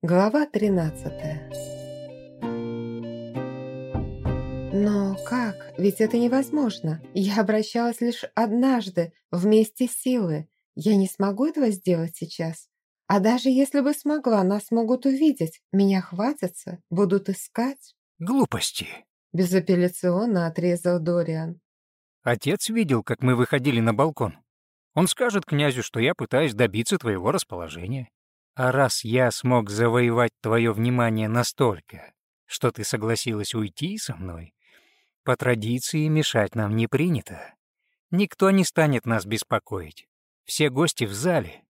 Глава 13 Но как? Ведь это невозможно. Я обращалась лишь однажды, вместе силы. Я не смогу этого сделать сейчас. А даже если бы смогла, нас могут увидеть. Меня хватятся, будут искать. Глупости. Безапелляционно отрезал Дориан. Отец видел, как мы выходили на балкон. Он скажет князю, что я пытаюсь добиться твоего расположения. А раз я смог завоевать твое внимание настолько, что ты согласилась уйти со мной, по традиции мешать нам не принято. Никто не станет нас беспокоить. Все гости в зале.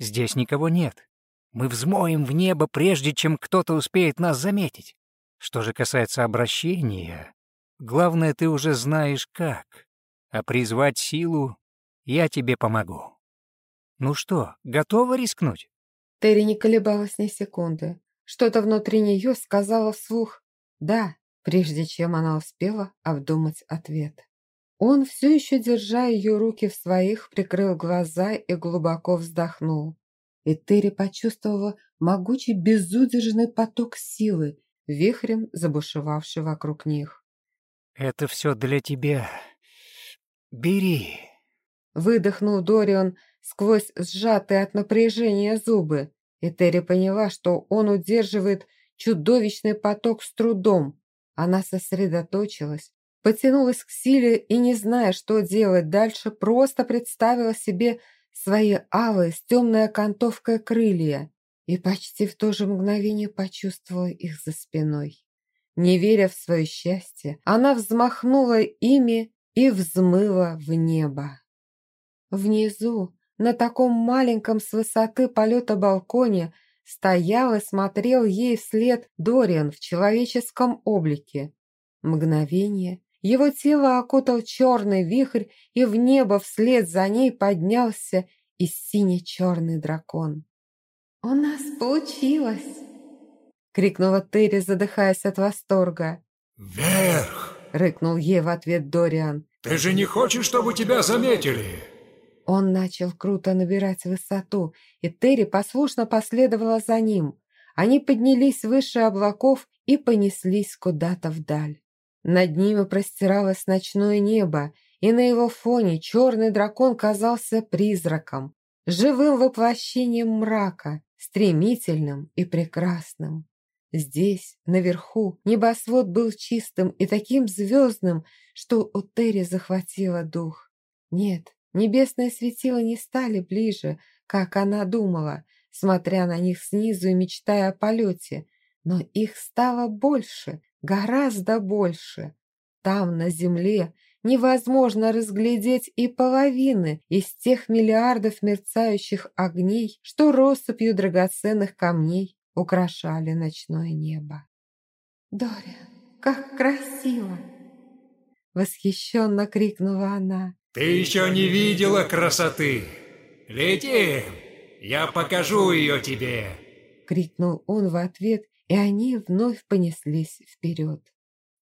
Здесь никого нет. Мы взмоем в небо, прежде чем кто-то успеет нас заметить. Что же касается обращения, главное, ты уже знаешь как. А призвать силу я тебе помогу. Ну что, готова рискнуть? Терри не колебалась ни секунды. Что-то внутри нее сказала вслух «да», прежде чем она успела обдумать ответ. Он, все еще держа ее руки в своих, прикрыл глаза и глубоко вздохнул. И Терри почувствовала могучий безудержный поток силы, вихрем забушевавший вокруг них. «Это все для тебя. Бери!» Выдохнул Дориан сквозь сжатые от напряжения зубы и Терри поняла, что он удерживает чудовищный поток с трудом. Она сосредоточилась, потянулась к силе и, не зная, что делать дальше, просто представила себе свои алые с темной окантовкой крылья и почти в то же мгновение почувствовала их за спиной. Не веря в свое счастье, она взмахнула ими и взмыла в небо. Внизу, на таком маленьком с высоты полета балконе стоял и смотрел ей вслед Дориан в человеческом облике. Мгновение, его тело окутал черный вихрь, и в небо вслед за ней поднялся и сине-черный дракон. «У нас получилось!» — крикнула Терри, задыхаясь от восторга. «Вверх!» — рыкнул ей в ответ Дориан. «Ты же не хочешь, чтобы тебя заметили?» Он начал круто набирать высоту, и Терри послушно последовала за ним. Они поднялись выше облаков и понеслись куда-то вдаль. Над ними простиралось ночное небо, и на его фоне черный дракон казался призраком, живым воплощением мрака, стремительным и прекрасным. Здесь, наверху, небосвод был чистым и таким звездным, что у Терри захватило дух. Нет, Небесные светила не стали ближе, как она думала, смотря на них снизу и мечтая о полете, но их стало больше, гораздо больше. Там, на земле, невозможно разглядеть и половины из тех миллиардов мерцающих огней, что россыпью драгоценных камней украшали ночное небо. «Дориан, как красиво!» Восхищенно крикнула она. Ты еще не видела красоты. Летим, я покажу ее тебе. Крикнул он в ответ, и они вновь понеслись вперед.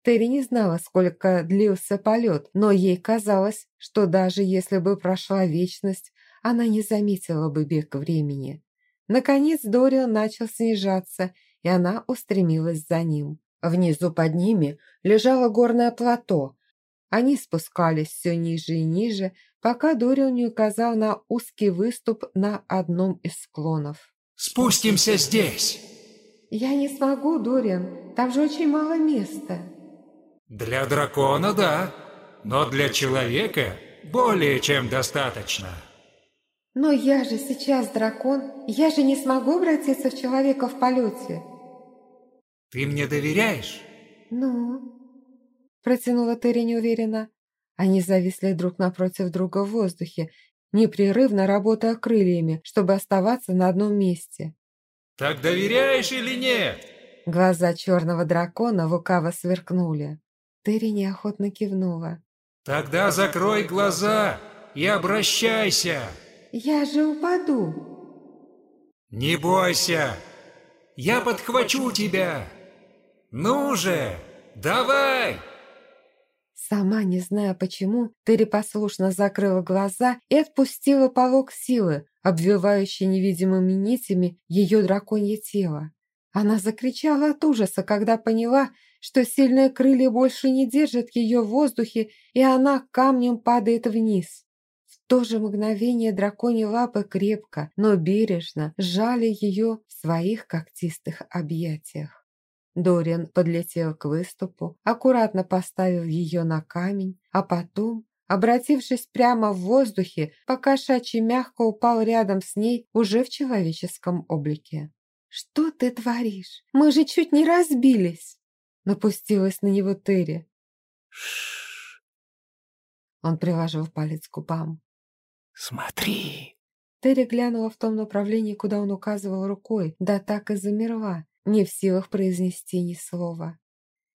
Терри не знала, сколько длился полет, но ей казалось, что даже если бы прошла вечность, она не заметила бы бег времени. Наконец Дориан начал снижаться, и она устремилась за ним. Внизу под ними лежало горное плато, они спускались все ниже и ниже, пока Дориан не указал на узкий выступ на одном из склонов. «Спустимся здесь!» «Я не смогу, Дориан, там же очень мало места». «Для дракона, да, но для человека более чем достаточно». «Но я же сейчас дракон, я же не смогу обратиться в человека в полете». «Ты мне доверяешь?» «Ну?» Протянула Терри неуверенно. Они зависли друг напротив друга в воздухе, непрерывно работая крыльями, чтобы оставаться на одном месте. «Так доверяешь или нет?» Глаза черного дракона лукаво сверкнули. Терри неохотно кивнула. «Тогда закрой глаза и обращайся!» «Я же упаду!» «Не бойся! Я подхвачу тебя! Ну же, давай!» Сама не зная почему, Терри послушно закрыла глаза и отпустила полог силы, обвивающий невидимыми нитями ее драконье тело. Она закричала от ужаса, когда поняла, что сильные крылья больше не держат ее в воздухе, и она камнем падает вниз. В то же мгновение драконьи лапы крепко, но бережно сжали ее в своих когтистых объятиях. Дориан подлетел к выступу, аккуратно поставил ее на камень, а потом, обратившись прямо в воздухе, покошачьи мягко упал рядом с ней уже в человеческом облике. «Что ты творишь? Мы же чуть не разбились!» Напустилась на него Терри. Шш. Он приложил палец к губам. Смотри. Терри глянула в том направлении, куда он указывал рукой, да так и замерла, не в силах произнести ни слова.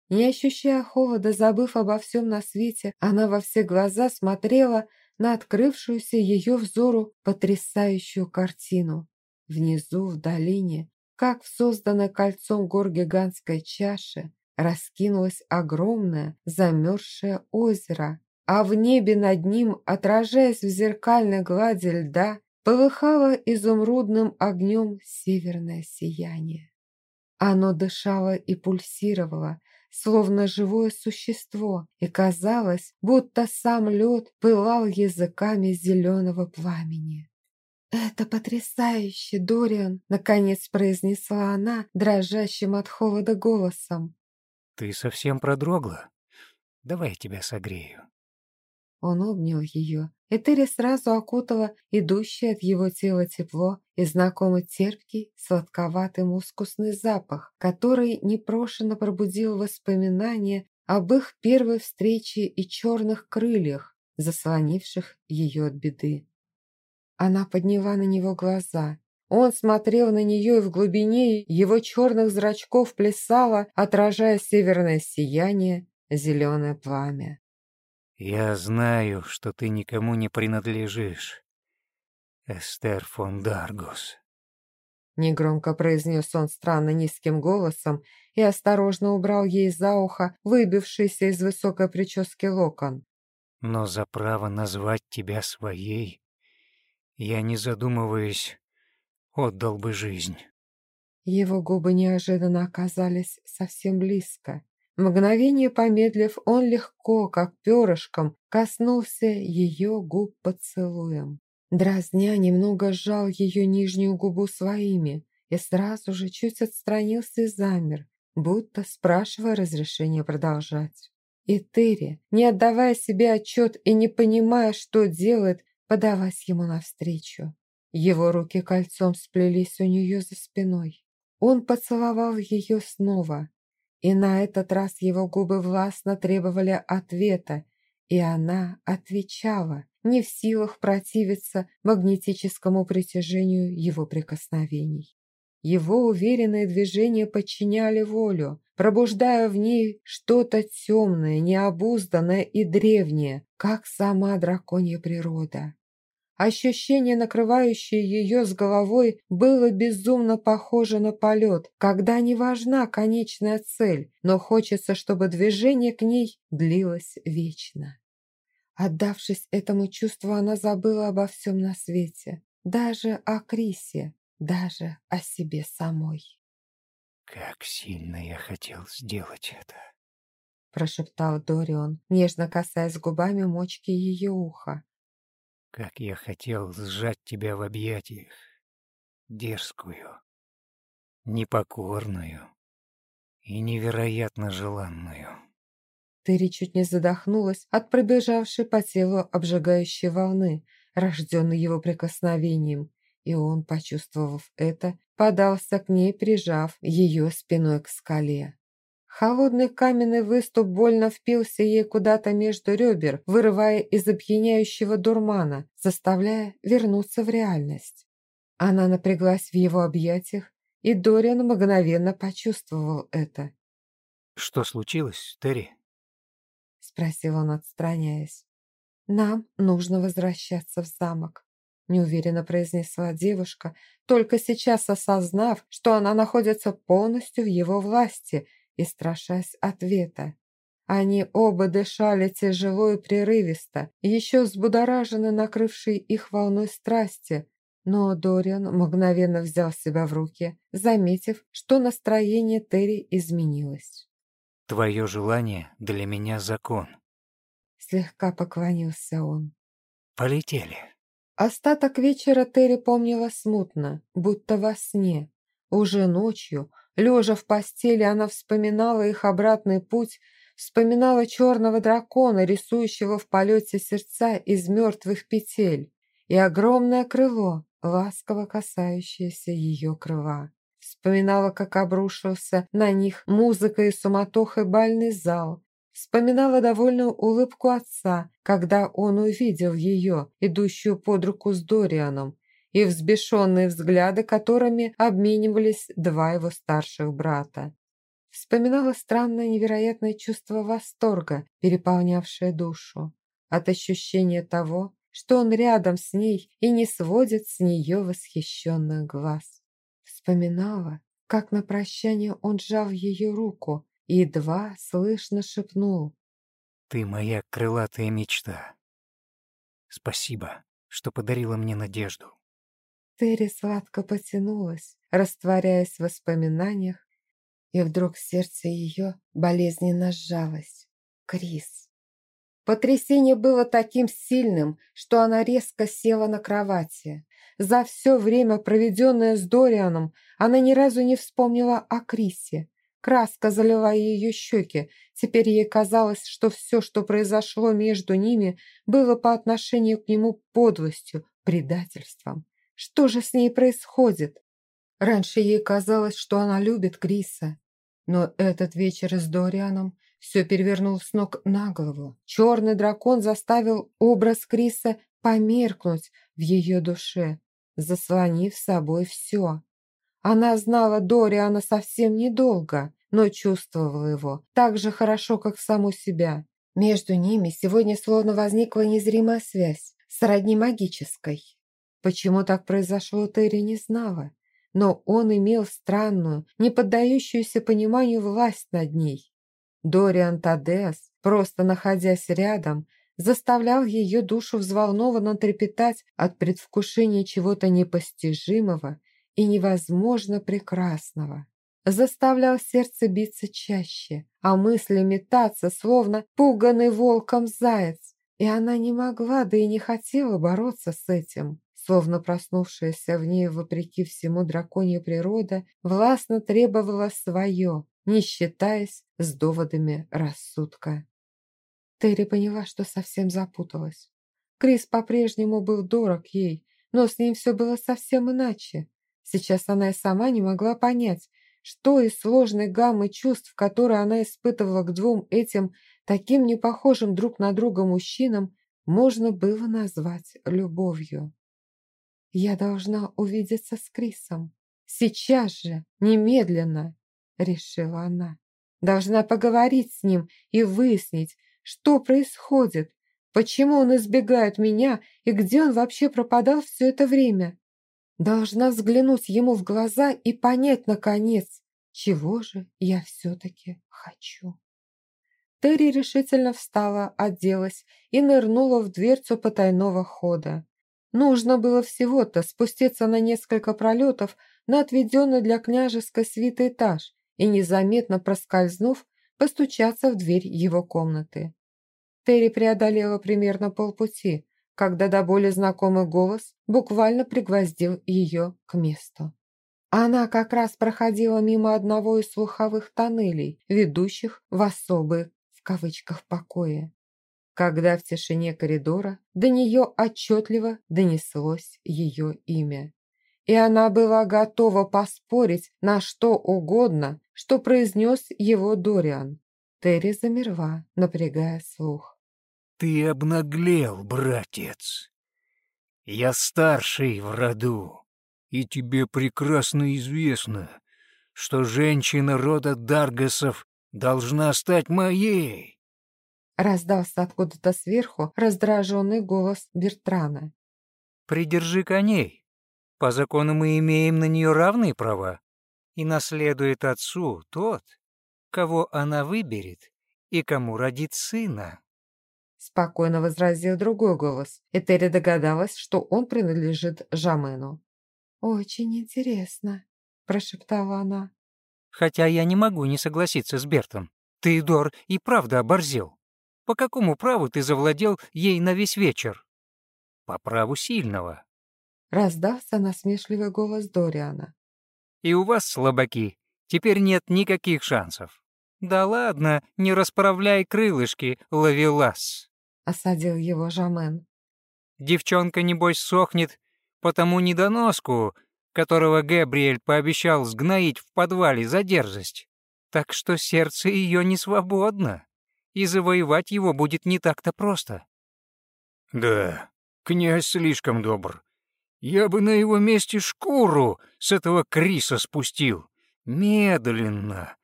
Не ощущая холода, забыв обо всем на свете, она во все глаза смотрела на открывшуюся ее взору потрясающую картину. Внизу, в долине, как в созданной кольцом гор гигантской чаши, раскинулось огромное замерзшее озеро, а в небе над ним, отражаясь в зеркальной глади льда, полыхало изумрудным огнем северное сияние. Оно дышало и пульсировало, словно живое существо, и казалось, будто сам лед пылал языками зеленого пламени. «Это потрясающе, Дориан!» — наконец произнесла она, дрожащим от холода голосом. Ты совсем продрогла? Давай я тебя согрею. Он обнял ее, и Терри сразу окутала идущее от его тела тепло и знакомый терпкий, сладковатый мускусный запах, который непрошено пробудил воспоминания об их первой встрече и черных крыльях, заслонивших ее от беды. Она подняла на него глаза, он смотрел на нее, и в глубине его черных зрачков плясало, отражая северное сияние, зеленое пламя. «Я знаю, что ты никому не принадлежишь, Эстер фон Даргус», — негромко произнес он странно низким голосом и осторожно убрал ей за ухо выбившийся из высокой прически локон. «Но за право назвать тебя своей я, не задумываясь, отдал бы жизнь. Его губы неожиданно оказались совсем близко. Мгновение помедлив, он легко, как перышком, коснулся ее губ поцелуем. Дразня немного сжал ее нижнюю губу своими и сразу же чуть отстранился и замер, будто спрашивая разрешения продолжать. И Терри, не отдавая себе отчет и не понимая, что делает, подалась ему навстречу. Его руки кольцом сплелись у нее за спиной. Он поцеловал ее снова, и на этот раз его губы властно требовали ответа, и она отвечала, не в силах противиться магнетическому притяжению его прикосновений. Его уверенные движения подчиняли волю, пробуждая в ней что-то темное, необузданное и древнее, как сама драконья природа. Ощущение, накрывающее ее с головой, было безумно похоже на полет, когда не важна конечная цель, но хочется, чтобы движение к ней длилось вечно. Отдавшись этому чувству, она забыла обо всем на свете, даже о Крисе, даже о себе самой. «Как сильно я хотел сделать это!» прошептал Дорион, нежно касаясь губами мочки ее уха. Как я хотел сжать тебя в объятиях, дерзкую, непокорную и невероятно желанную. Терри чуть не задохнулась от пробежавшей по телу обжигающей волны, рожденной его прикосновением, и он, почувствовав это, подался к ней, прижав ее спиной к скале. Холодный каменный выступ больно впился ей куда-то между ребер, вырывая из опьяняющего дурмана, заставляя вернуться в реальность. Она напряглась в его объятиях, и Дориан мгновенно почувствовал это. «Что случилось, Терри?» — спросил он, отстраняясь. «Нам нужно возвращаться в замок», — неуверенно произнесла девушка, только сейчас осознав, что она находится полностью в его власти — и страшась ответа. Они оба дышали тяжело и прерывисто, еще взбудоражены накрывшей их волной страсти, но Дориан мгновенно взял себя в руки, заметив, что настроение Терри изменилось. «Твое желание для меня закон», — слегка поклонился он. «Полетели». Остаток вечера Терри помнила смутно, будто во сне. Уже ночью, лежа в постели, она вспоминала их обратный путь Вспоминала черного дракона, рисующего в полете сердца из мертвых петель, и огромное крыло, ласково касающееся ее крыла. Вспоминала, как обрушился на них музыка и суматохой бальный зал. Вспоминала довольную улыбку отца, когда он увидел ее, идущую под руку с Дорианом, и взбешенные взгляды, которыми обменивались два его старших брата. Вспоминала странное невероятное чувство восторга, переполнявшее душу, от ощущения того, что он рядом с ней и не сводит с нее восхищенных глаз. Вспоминала, как на прощание он сжал ее руку и едва слышно шепнул. «Ты моя крылатая мечта. Спасибо, что подарила мне надежду». Терри сладко потянулась, растворяясь в воспоминаниях, и вдруг сердце ее болезненно сжалось. Крис. Потрясение было таким сильным, что она резко села на кровати. За все время, проведенное с Дорианом, она ни разу не вспомнила о Крисе. Краска залила ее щеки. Теперь ей казалось, что все, что произошло между ними, было по отношению к нему подлостью, предательством. Что же с ней происходит? Раньше ей казалось, что она любит Криса. Но этот вечер с Дорианом все перевернул с ног на голову. Черный дракон заставил образ Криса померкнуть в ее душе, заслонив собой все. Она знала Дориана совсем недолго, но чувствовала его так же хорошо, как саму себя. Между ними сегодня словно возникла незримая связь, сродни магической. Почему так произошло, Терри не знала но он имел странную, не поддающуюся пониманию власть над ней. Дориан Тадеас, просто находясь рядом, заставлял ее душу взволнованно трепетать от предвкушения чего-то непостижимого и невозможно прекрасного. Заставлял сердце биться чаще, а мысли метаться, словно пуганный волком заяц, и она не могла, да и не хотела бороться с этим словно проснувшаяся в ней, вопреки всему драконья природа, властно требовала свое, не считаясь с доводами рассудка. Терри поняла, что совсем запуталась. Крис по-прежнему был дорог ей, но с ним все было совсем иначе. Сейчас она и сама не могла понять, что из сложной гаммы чувств, которые она испытывала к двум этим таким непохожим друг на друга мужчинам, можно было назвать любовью. «Я должна увидеться с Крисом. Сейчас же, немедленно!» — решила она. «Должна поговорить с ним и выяснить, что происходит, почему он избегает меня и где он вообще пропадал все это время. Должна взглянуть ему в глаза и понять, наконец, чего же я все-таки хочу». Терри решительно встала, оделась и нырнула в дверцу потайного хода. Нужно было всего-то спуститься на несколько пролетов на отведенный для княжеской свиты этаж и, незаметно проскользнув, постучаться в дверь его комнаты. Терри преодолела примерно полпути, когда до боли знакомый голос буквально пригвоздил ее к месту. Она как раз проходила мимо одного из слуховых тоннелей, ведущих в особые, в кавычках, покои когда в тишине коридора до нее отчетливо донеслось ее имя. И она была готова поспорить на что угодно, что произнес его Дориан. Терри замерла, напрягая слух. «Ты обнаглел, братец. Я старший в роду, и тебе прекрасно известно, что женщина рода Даргасов должна стать моей. Раздался откуда-то сверху раздраженный голос Бертрана. «Придержи коней. По закону мы имеем на нее равные права, и наследует отцу тот, кого она выберет и кому родит сына. Спокойно возразил другой голос, и Терри догадалась, что он принадлежит Жамену. «Очень интересно», – прошептала она. «Хотя я не могу не согласиться с Бертом. Ты, Дор, и правда оборзел. По какому праву ты завладел ей на весь вечер?» «По праву сильного». Раздался насмешливый голос Дориана. «И у вас, слабаки, теперь нет никаких шансов. Да ладно, не расправляй крылышки, ловелас!» Осадил его Жамен. «Девчонка, небось, сохнет по тому недоноску, которого Габриэль пообещал сгноить в подвале за дерзость. Так что сердце ее не свободно, и завоевать его будет не так-то просто». «Да, князь слишком добр. Я бы на его месте шкуру с этого Криса спустил. Медленно,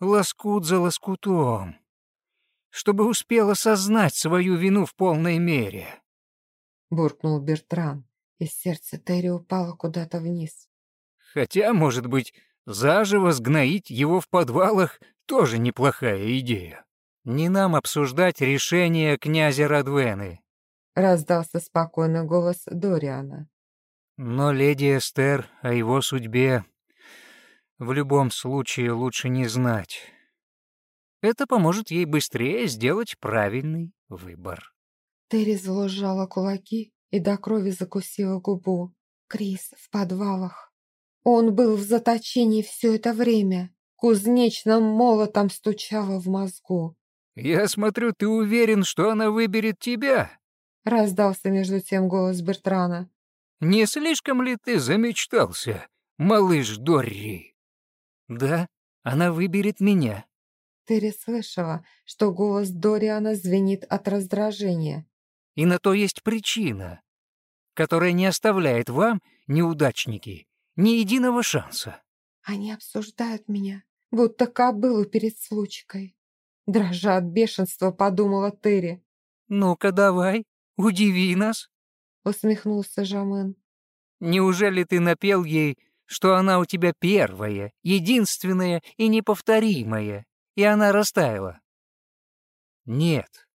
лоскут за лоскутом, чтобы успел осознать свою вину в полной мере. Буркнул Бертран, и сердце Терри упало куда-то вниз. Хотя, может быть, заживо сгноить его в подвалах тоже неплохая идея. Не нам обсуждать решение князя Радвены. Раздался спокойный голос Дориана. Но леди Эстер о его судьбе в любом случае лучше не знать. Это поможет ей быстрее сделать правильный выбор. Терри сжала кулаки и до крови закусила губу. Крис в подвалах. Он был в заточении все это время. Кузнечным молотом стучало в мозгу. «Я смотрю, ты уверен, что она выберет тебя?» Раздался между тем голос Бертрана. «Не слишком ли ты замечтался, малыш Дорри?» Да, она выберет меня. Терри слышала, что голос Дориана звенит от раздражения. И на то есть причина, которая не оставляет вам, неудачники, ни единого шанса. Они обсуждают меня, будто кобылу перед случкой. Дрожа от бешенства, подумала Терри. «Ну-ка давай, удиви нас», — усмехнулся Жамен. «Неужели ты напел ей что она у тебя первая, единственная и неповторимая, и она растаяла. Нет.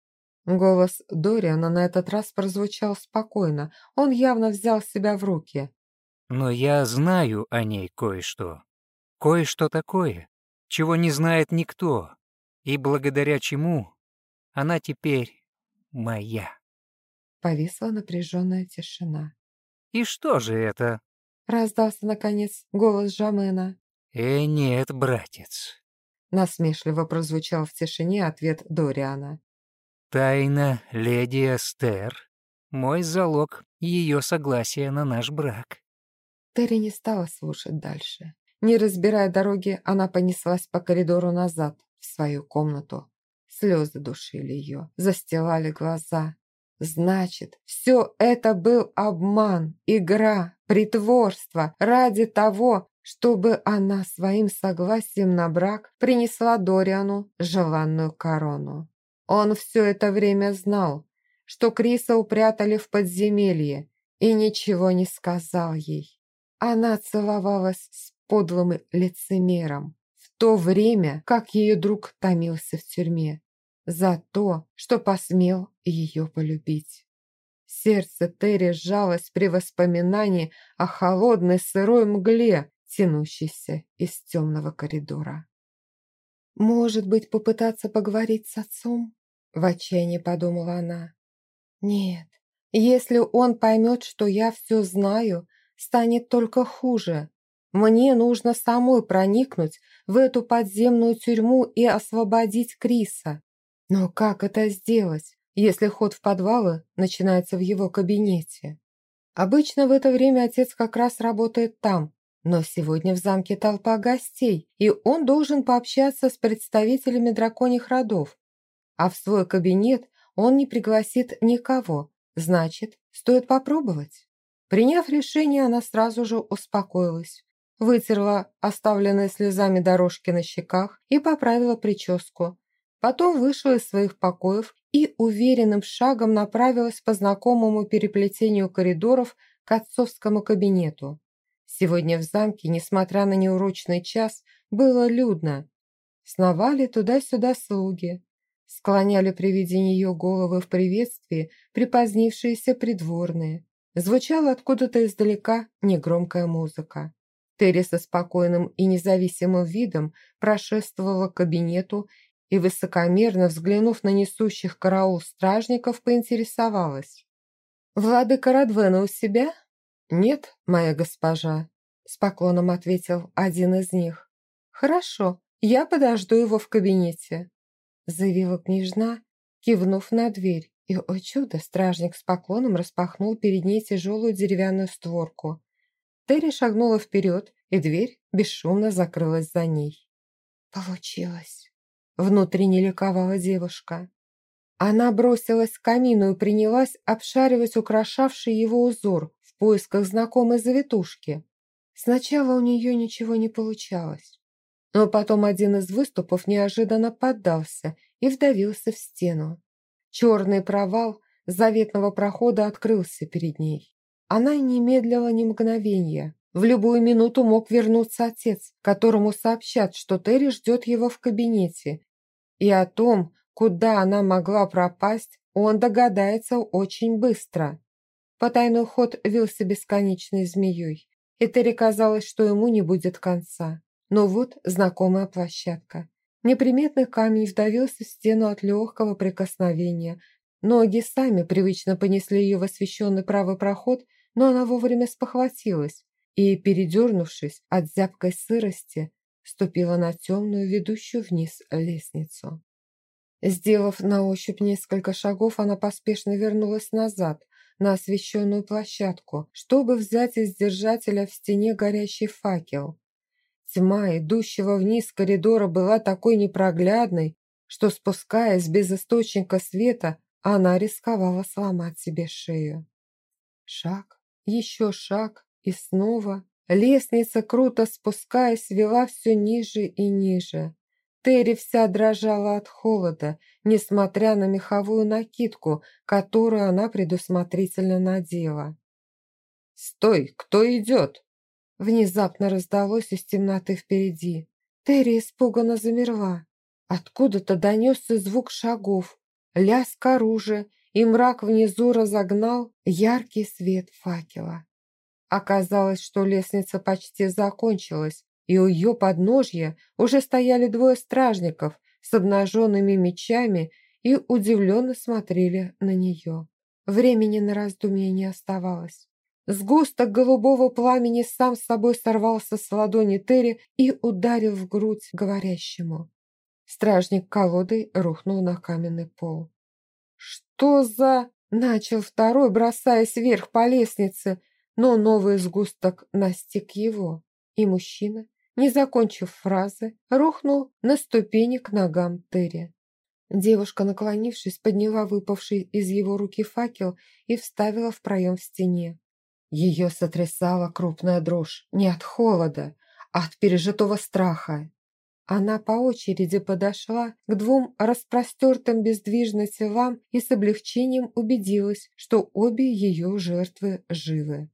Голос Дориана на этот раз прозвучал спокойно. Он явно взял себя в руки. Но я знаю о ней кое-что. Кое-что такое, чего не знает никто, и благодаря чему она теперь моя. Повисла напряженная тишина. И что же это? Раздался, наконец, голос Жамена. «Э, нет, братец». Насмешливо прозвучал в тишине ответ Дориана. «Тайна леди Эстер. Мой залог ее согласия на наш брак». Терри не стала слушать дальше. Не разбирая дороги, она понеслась по коридору назад, в свою комнату. Слезы душили ее, застилали глаза. Значит, все это был обман, игра, притворство ради того, чтобы она своим согласием на брак принесла Дориану желанную корону. Он все это время знал, что Криса упрятали в подземелье и ничего не сказал ей. Она целовалась с подлым лицемером, то время как ее друг томился в тюрьме за то, что посмел ее полюбить. Сердце Терри сжалось при воспоминании о холодной сырой мгле, тянущейся из темного коридора. «Может быть, попытаться поговорить с отцом?» – в отчаянии подумала она. «Нет, если он поймет, что я все знаю, станет только хуже. Мне нужно самой проникнуть в эту подземную тюрьму и освободить Криса. Но как это сделать, если ход в подвалы начинается в его кабинете? Обычно в это время отец как раз работает там, но сегодня в замке толпа гостей, и он должен пообщаться с представителями драконьих родов. А в свой кабинет он не пригласит никого, значит, стоит попробовать. Приняв решение, она сразу же успокоилась, вытерла оставленные слезами дорожки на щеках и поправила прическу, Потом вышла из своих покоев и уверенным шагом направилась по знакомому переплетению коридоров к отцовскому кабинету. Сегодня в замке, несмотря на неурочный час, было людно. Сновали туда-сюда слуги. Склоняли при виде нее головы в приветствии припозднившиеся придворные. Звучала откуда-то издалека негромкая музыка. Терри со спокойным и независимым видом прошествовала к кабинету и, высокомерно взглянув на несущих караул стражников, поинтересовалась. «Владыка Радвена у себя?» «Нет, моя госпожа», – с поклоном ответил один из них. «Хорошо, я подожду его в кабинете», – заявила княжна, кивнув на дверь. И, о чудо, стражник с поклоном распахнул перед ней тяжелую деревянную створку. Терри шагнула вперед, и дверь бесшумно закрылась за ней. «Получилось!» – внутренне ликовала девушка. Она бросилась к камину и принялась обшаривать украшавший его узор в поисках знакомой завитушки. Сначала у нее ничего не получалось. Но потом один из выступов неожиданно поддался и вдавился в стену. Черный провал заветного прохода открылся перед ней. Она не медлила ни мгновения. В любую минуту мог вернуться отец, которому сообщат, что Терри ждет его в кабинете, и о том, Куда она могла пропасть, он догадается очень быстро. Потайной ход вился бесконечной змеей, и Терри казалось, что ему не будет конца. Но вот знакомая площадка. Неприметный камень вдавился в стену от легкого прикосновения. Ноги сами привычно понесли ее в освещенный правый проход, но она вовремя спохватилась и, передернувшись от зябкой сырости, ступила на темную, ведущую вниз лестницу. Сделав на ощупь несколько шагов, она поспешно вернулась назад, на освещенную площадку, чтобы взять из держателя в стене горящий факел. Тьма, идущего вниз коридора, была такой непроглядной, что, спускаясь без источника света, она рисковала сломать себе шею. Шаг, еще шаг и снова. Лестница, круто спускаясь, вела все ниже и ниже. Терри вся дрожала от холода, несмотря на меховую накидку, которую она предусмотрительно надела. «Стой! Кто идет?» Внезапно раздалось из темноты впереди. Терри испуганно замерла. Откуда-то донесся звук шагов, лязг оружия, и мрак внизу разогнал яркий свет факела. Оказалось, что лестница почти закончилась, и у ее подножья уже стояли двое стражников с обнаженными мечами и удивленно смотрели на нее. Времени на раздумье не оставалось. Сгусток голубого пламени сам с собой сорвался с ладони Терри и ударил в грудь говорящему. Стражник колодой рухнул на каменный пол. «Что за...» – начал второй, бросаясь вверх по лестнице, но новый сгусток настиг его, и мужчина не закончив фразы, рухнул на ступени к ногам Терри. Девушка, наклонившись, подняла выпавший из его руки факел и вставила в проем в стене. Ее сотрясала крупная дрожь не от холода, а от пережитого страха. Она по очереди подошла к двум распростертым бездвижно телам и с облегчением убедилась, что обе ее жертвы живы.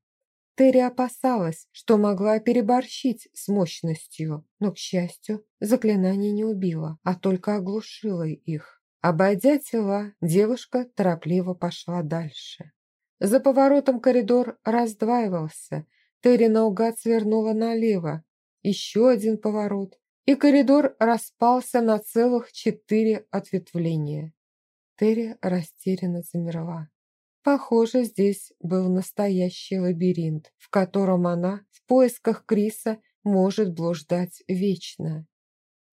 Терри опасалась, что могла переборщить с мощностью, но, к счастью, заклинание не убило, а только оглушило их. Обойдя тела, девушка торопливо пошла дальше. За поворотом коридор раздваивался. Терри наугад свернула налево. Еще один поворот, и коридор распался на целых четыре ответвления. Терри растерянно замерла. Похоже, здесь был настоящий лабиринт, в котором она в поисках Криса может блуждать вечно.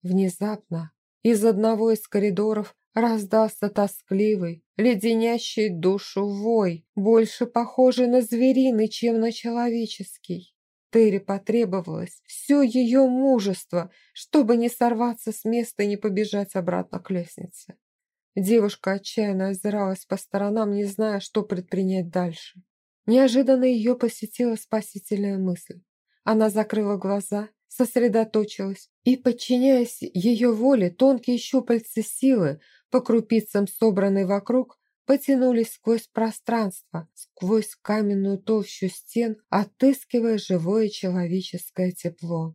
Внезапно из одного из коридоров раздался тоскливый, леденящий душу вой, больше похожий на звериный, чем на человеческий. Терри потребовалось все ее мужество, чтобы не сорваться с места и не побежать обратно к лестнице. Девушка отчаянно озиралась по сторонам, не зная, что предпринять дальше. Неожиданно ее посетила спасительная мысль. Она закрыла глаза, сосредоточилась и, подчиняясь ее воле, тонкие щупальцы силы, по крупицам собранной вокруг, потянулись сквозь пространство, сквозь каменную толщу стен, отыскивая живое человеческое тепло.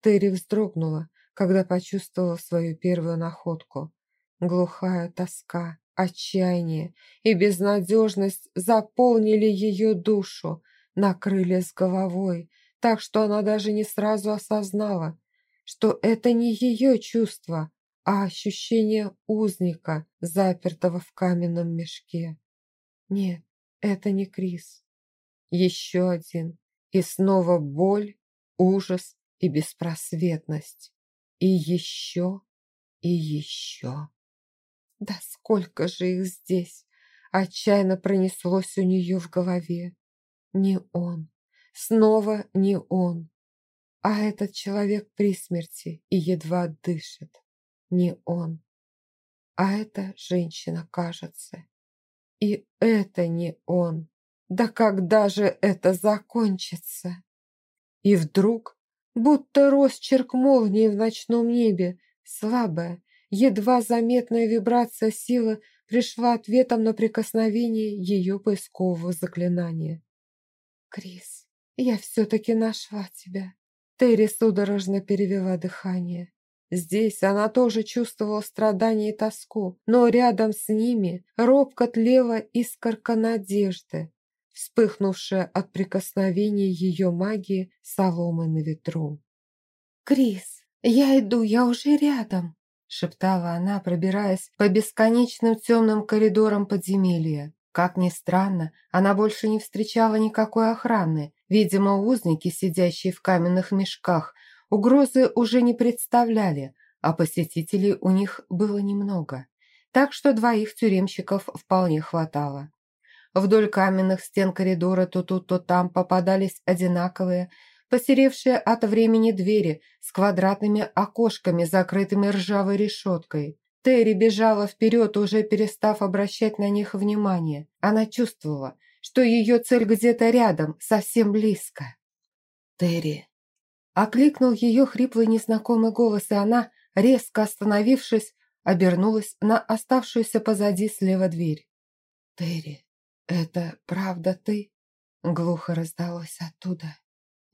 Терри вздрогнула, когда почувствовала свою первую находку. Глухая тоска, отчаяние и безнадежность заполнили ее душу, накрыли с головой, так что она даже не сразу осознала, что это не ее чувство, а ощущение узника, запертого в каменном мешке. Нет, это не Крис. Еще один. И снова боль, ужас и беспросветность. И еще, и еще. Да сколько же их здесь! Отчаянно пронеслось у нее в голове. Не он. Снова не он. А этот человек при смерти и едва дышит. Не он. А эта женщина, кажется. И это не он. Да когда же это закончится? И вдруг, будто росчерк молнии в ночном небе, слабая, едва заметная вибрация силы пришла ответом на прикосновение ее поискового заклинания. «Крис, я все-таки нашла тебя!» Терри судорожно перевела дыхание. Здесь она тоже чувствовала страдания и тоску, но рядом с ними робко тлела искорка надежды, вспыхнувшая от прикосновения ее магии соломы на ветру. «Крис, я иду, я уже рядом!» шептала она, пробираясь по бесконечным темным коридорам подземелья. Как ни странно, она больше не встречала никакой охраны. Видимо, узники, сидящие в каменных мешках, угрозы уже не представляли, а посетителей у них было немного. Так что двоих тюремщиков вполне хватало. Вдоль каменных стен коридора то тут, то там попадались одинаковые, посеревшие от времени двери с квадратными окошками, закрытыми ржавой решеткой. Терри бежала вперед, уже перестав обращать на них внимание. Она чувствовала, что ее цель где-то рядом, совсем близко. «Терри!» Окликнул ее хриплый незнакомый голос, и она, резко остановившись, обернулась на оставшуюся позади слева дверь. «Терри, это правда ты?» Глухо раздалось оттуда.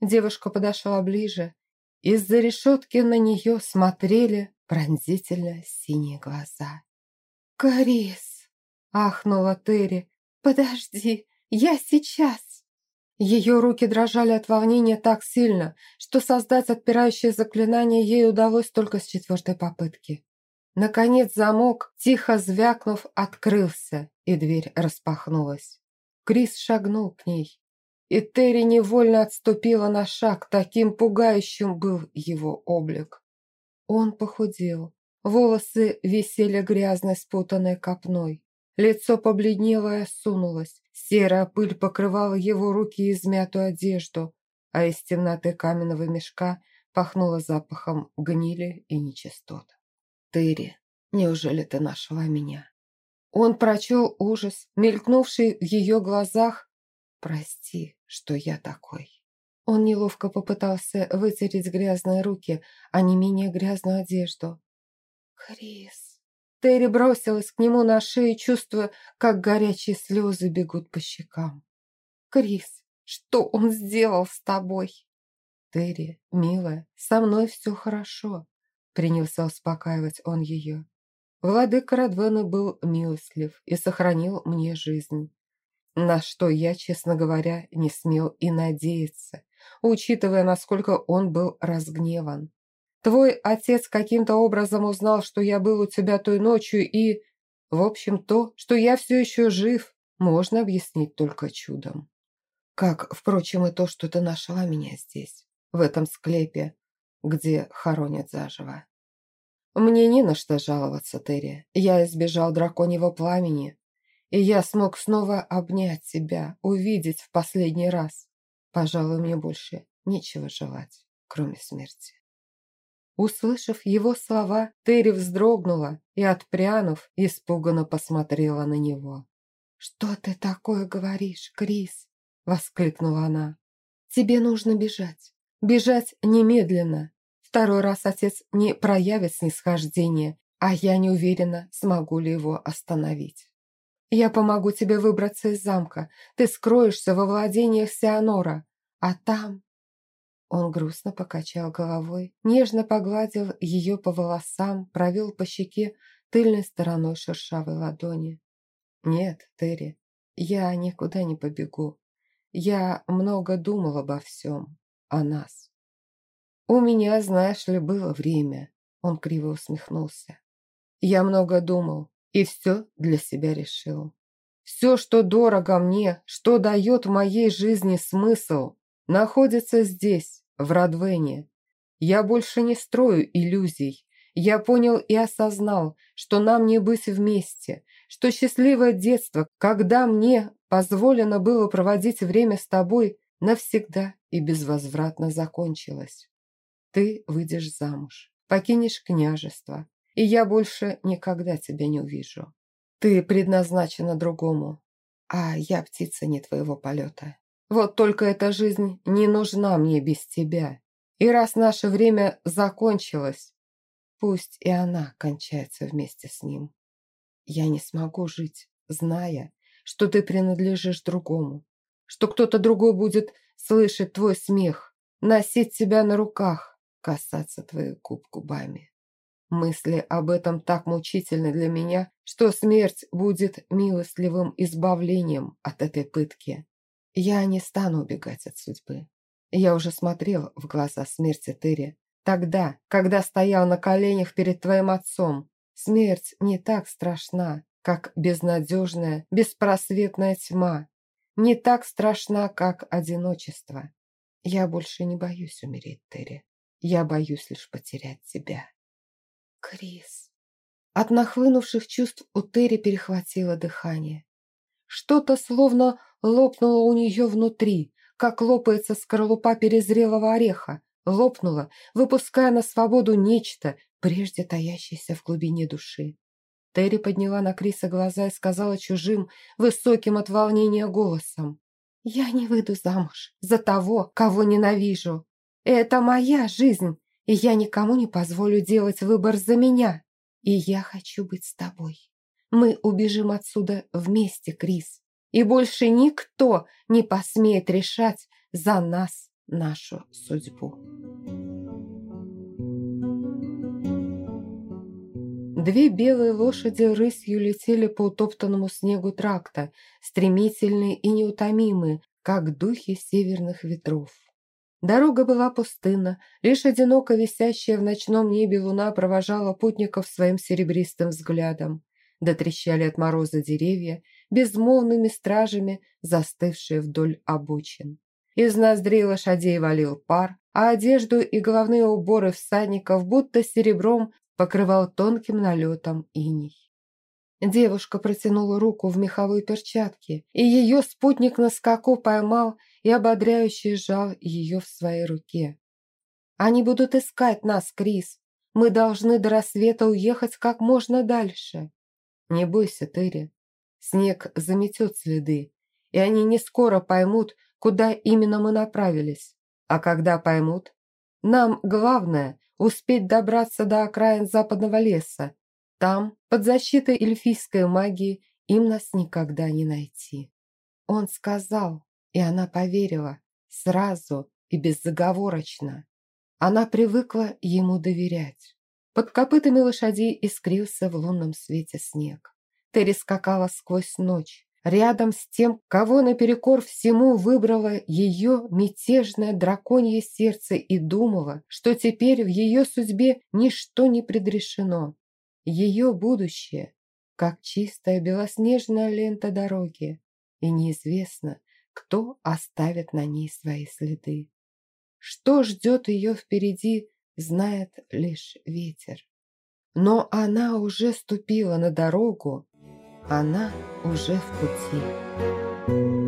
Девушка подошла ближе. Из-за решетки на нее смотрели пронзительно синие глаза. «Карис!» – ахнула Терри. «Подожди, я сейчас!» Ее руки дрожали от волнения так сильно, что создать отпирающее заклинание ей удалось только с четвертой попытки. Наконец замок, тихо звякнув, открылся, и дверь распахнулась. Крис шагнул к ней и Терри невольно отступила на шаг, таким пугающим был его облик. Он похудел, волосы висели грязной спутанной копной, лицо побледнело и осунулось, серая пыль покрывала его руки и измятую одежду, а из темноты каменного мешка пахнуло запахом гнили и нечистот. «Терри, неужели ты нашла меня?» Он прочел ужас, мелькнувший в ее глазах. «Прости, что я такой. Он неловко попытался вытереть грязные руки, а не менее грязную одежду. «Крис!» Терри бросилась к нему на шею, чувствуя, как горячие слезы бегут по щекам. «Крис, что он сделал с тобой?» «Терри, милая, со мной все хорошо», — принялся успокаивать он ее. Владыка Радвена был милостлив и сохранил мне жизнь. На что я, честно говоря, не смел и надеяться, учитывая, насколько он был разгневан. Твой отец каким-то образом узнал, что я был у тебя той ночью, и... В общем, то, что я все еще жив, можно объяснить только чудом. Как, впрочем, и то, что ты нашла меня здесь, в этом склепе, где хоронят заживо. Мне не на что жаловаться, Терри. Я избежал драконьего пламени, и я смог снова обнять тебя, увидеть в последний раз. Пожалуй, мне больше нечего желать, кроме смерти. Услышав его слова, Терри вздрогнула и, отпрянув, испуганно посмотрела на него. «Что ты такое говоришь, Крис?» – воскликнула она. «Тебе нужно бежать. Бежать немедленно. Второй раз отец не проявит снисхождения, а я не уверена, смогу ли его остановить». Я помогу тебе выбраться из замка. Ты скроешься во владениях Сианора. А там...» Он грустно покачал головой, нежно погладил ее по волосам, провел по щеке тыльной стороной шершавой ладони. «Нет, Терри, я никуда не побегу. Я много думал обо всем, о нас. У меня, знаешь ли, было время». Он криво усмехнулся. «Я много думал и все для себя решил. Все, что дорого мне, что дает моей жизни смысл, находится здесь, в Радвене. Я больше не строю иллюзий. Я понял и осознал, что нам не быть вместе, что счастливое детство, когда мне позволено было проводить время с тобой, навсегда и безвозвратно закончилось. Ты выйдешь замуж, покинешь княжество, и я больше никогда тебя не увижу. Ты предназначена другому, а я птица не твоего полета. Вот только эта жизнь не нужна мне без тебя. И раз наше время закончилось, пусть и она кончается вместе с ним. Я не смогу жить, зная, что ты принадлежишь другому, что кто-то другой будет слышать твой смех, носить тебя на руках, касаться твоих губ губами. Мысли об этом так мучительны для меня, что смерть будет милостливым избавлением от этой пытки. Я не стану убегать от судьбы. Я уже смотрел в глаза смерти Терри. Тогда, когда стоял на коленях перед твоим отцом, смерть не так страшна, как безнадежная, беспросветная тьма. Не так страшна, как одиночество. Я больше не боюсь умереть, Терри. Я боюсь лишь потерять тебя. Крис. От нахлынувших чувств у Терри перехватило дыхание. Что-то словно лопнуло у нее внутри, как лопается скорлупа перезрелого ореха. Лопнуло, выпуская на свободу нечто, прежде таящееся в глубине души. Терри подняла на Криса глаза и сказала чужим, высоким от волнения голосом. «Я не выйду замуж за того, кого ненавижу. Это моя жизнь, и я никому не позволю делать выбор за меня. И я хочу быть с тобой. Мы убежим отсюда вместе, Крис. И больше никто не посмеет решать за нас нашу судьбу. Две белые лошади рысью летели по утоптанному снегу тракта, стремительные и неутомимые, как духи северных ветров. Дорога была пустынна, лишь одиноко висящая в ночном небе луна провожала путников своим серебристым взглядом. Дотрещали от мороза деревья, безмолвными стражами, застывшие вдоль обочин. Из ноздрей лошадей валил пар, а одежду и головные уборы всадников будто серебром покрывал тонким налетом иней. Девушка протянула руку в меховой перчатке, и ее спутник на скаку поймал и ободряюще сжал ее в своей руке. «Они будут искать нас, Крис. Мы должны до рассвета уехать как можно дальше». «Не бойся, Терри. Снег заметет следы, и они не скоро поймут, куда именно мы направились. А когда поймут, нам главное успеть добраться до окраин западного леса. Там, под защитой эльфийской магии, им нас никогда не найти. Он сказал, и она поверила, сразу и беззаговорочно. Она привыкла ему доверять. Под копытами лошадей искрился в лунном свете снег. Терри скакала сквозь ночь, рядом с тем, кого наперекор всему выбрало ее мятежное драконье сердце и думала, что теперь в ее судьбе ничто не предрешено. Ее будущее, как чистая белоснежная лента дороги, и неизвестно, кто оставит на ней свои следы. Что ждет ее впереди, знает лишь ветер. Но она уже ступила на дорогу, она уже в пути.